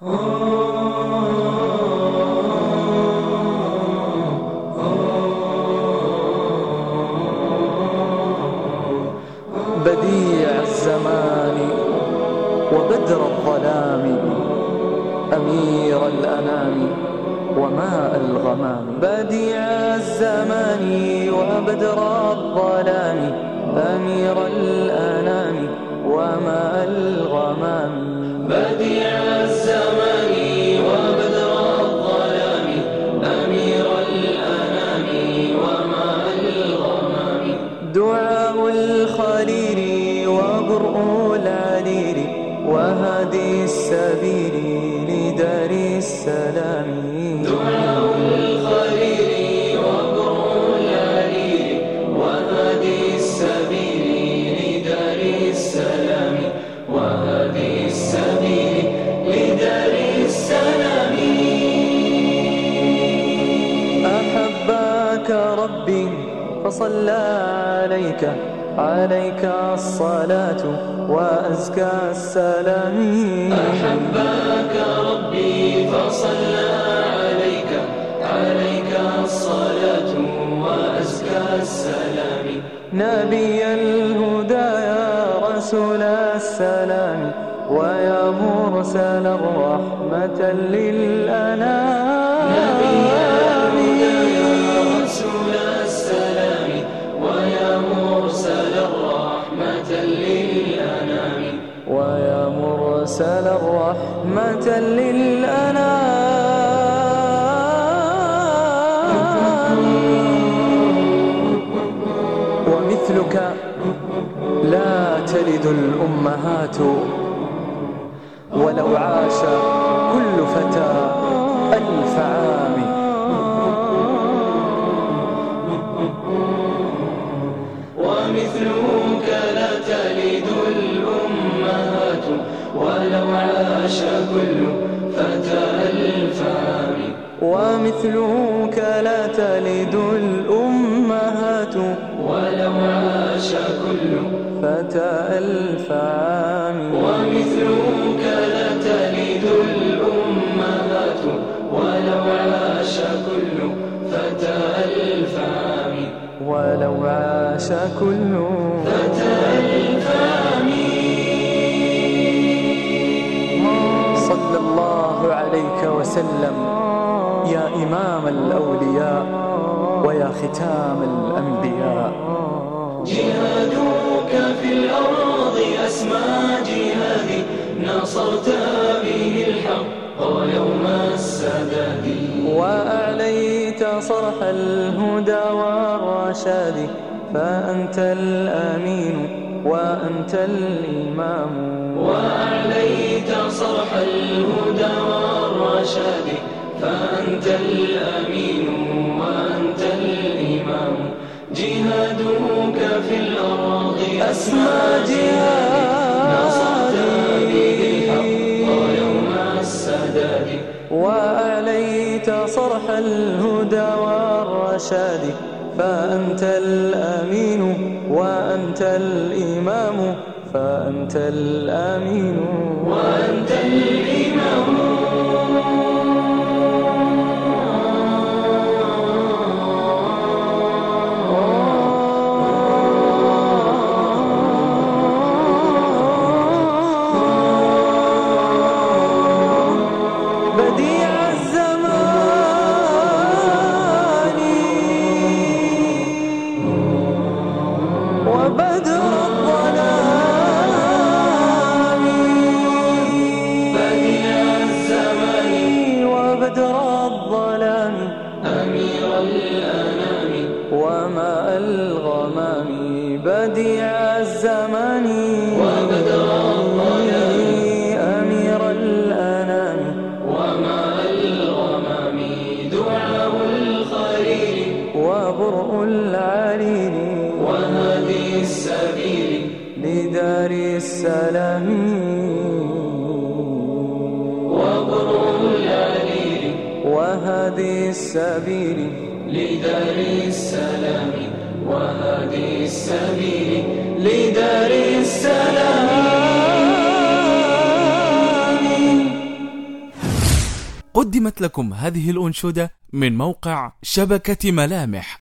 بديع الزمان وبدر الظلام أمير الأنام وماء الغمام. بديع الزمان وبدر الظلام أمير الأنام وماء الغمام. بديع دعاء الخليل وبرء العليل وهدي السبيل لدار السلام. دعاء الخليل فصلى عليك عليك الصلاة وأزكى السلام. أحبك ربي فصلى عليك عليك الصلاة وأزكى السلام. نبي الهدى يا رسول السلام ويا مرسل الرحمة للأنام. نبي الهدى ومثلك لا تلد الأمهات ولو عاش كل فتى ألف عام. عاش كل فتى ألف عام ومثلك لا تلد الأمهات. ولو عاش كل فتى ألف عام ومثلك لا تلد الأمهات. ولو عاش كل فتى ألف عام ولو عاش كل فتى وسلم يا إمام الأولياء ويا ختام الأنبياء. جهادك في الأرض أسمى جهادي نصرت به الحق يوم السداد. وأعليت صرح الهدى والرشاد فأنت الأمين وأنت الإمام. وأعليت صرح الهدى والرشاد فأنت الأمين وأنت الإمام. جهادك في الأرض أسمى جهاد نصرت به الحق يوم السداد. وأعليت صرح الهدى والرشاد. فأنت الأمين وأنت الإمام. فأنت الأمين وأنت الإمام. الغمام بديع الزمان. وبدر الظلام أمير الأنام. وماء الغمام دعاء الخليل وبرء العليل. وهدي السبيل. لدار السلام. وبرء العليل. وهدي السبيل. لدار السلام. وهدي السبيل لدار السلام. قدمت لكم هذه الأنشودة من موقع شبكة ملامح.